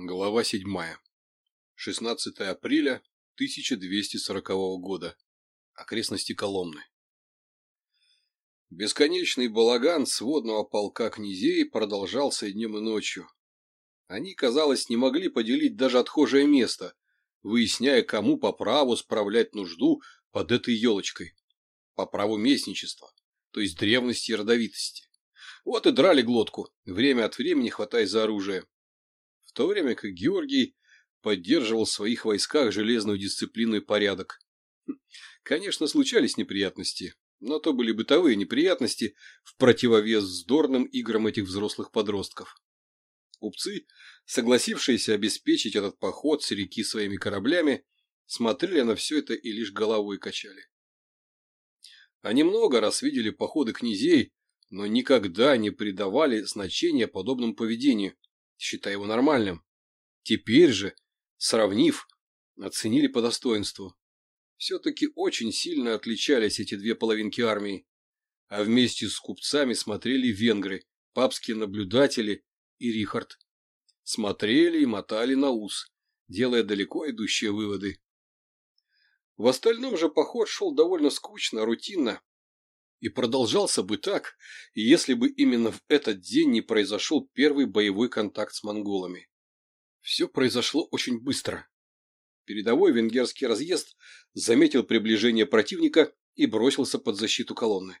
Глава 7. 16 апреля 1240 года. Окрестности Коломны. Бесконечный балаган сводного полка князей продолжался днем и ночью. Они, казалось, не могли поделить даже отхожее место, выясняя, кому по праву справлять нужду под этой елочкой. По праву местничества, то есть древности и родовитости. Вот и драли глотку, время от времени хватаясь за оружие то время как Георгий поддерживал в своих войсках железную дисциплину и порядок. Хм, конечно, случались неприятности, но то были бытовые неприятности в противовес вздорным играм этих взрослых подростков. Купцы, согласившиеся обеспечить этот поход с реки своими кораблями, смотрели на все это и лишь головой качали. Они много раз видели походы князей, но никогда не придавали значения подобному поведению – считая его нормальным. Теперь же, сравнив, оценили по достоинству. Все-таки очень сильно отличались эти две половинки армии. А вместе с купцами смотрели венгры, папские наблюдатели и Рихард. Смотрели и мотали на ус, делая далеко идущие выводы. В остальном же поход шел довольно скучно, рутинно и продолжался бы так, если бы именно в этот день не произошел первый боевой контакт с монголами. Все произошло очень быстро. Передовой венгерский разъезд заметил приближение противника и бросился под защиту колонны.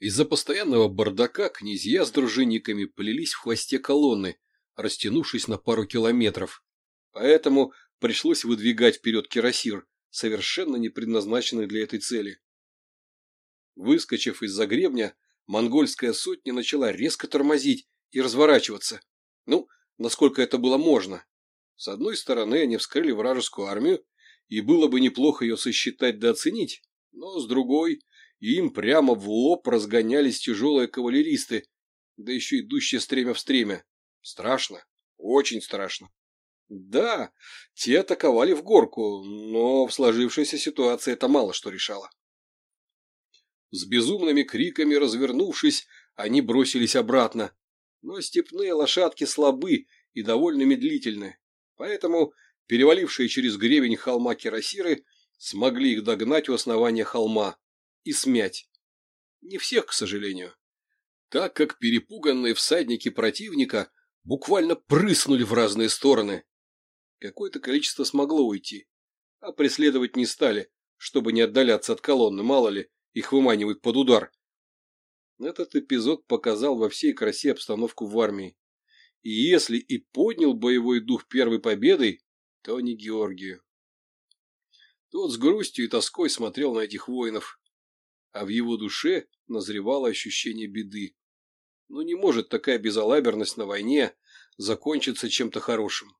Из-за постоянного бардака князья с дружинниками плелись в хвосте колонны, растянувшись на пару километров. Поэтому пришлось выдвигать вперед кирасир, совершенно не предназначенный для этой цели. Выскочив из-за гребня, монгольская сотня начала резко тормозить и разворачиваться. Ну, насколько это было можно. С одной стороны, они вскрыли вражескую армию, и было бы неплохо ее сосчитать да оценить, но с другой, им прямо в лоб разгонялись тяжелые кавалеристы, да еще идущие стремя в стремя. Страшно, очень страшно. Да, те атаковали в горку, но в сложившейся ситуации это мало что решало. С безумными криками развернувшись, они бросились обратно. Но степные лошадки слабы и довольно медлительны, поэтому перевалившие через гребень холма Кирасиры смогли их догнать у основания холма и смять. Не всех, к сожалению. Так как перепуганные всадники противника буквально прыснули в разные стороны. Какое-то количество смогло уйти, а преследовать не стали, чтобы не отдаляться от колонны, мало ли, их выманивают под удар. Этот эпизод показал во всей красе обстановку в армии. И если и поднял боевой дух первой победой, то не Георгию. Тот с грустью и тоской смотрел на этих воинов, а в его душе назревало ощущение беды. Но не может такая безалаберность на войне закончиться чем-то хорошим.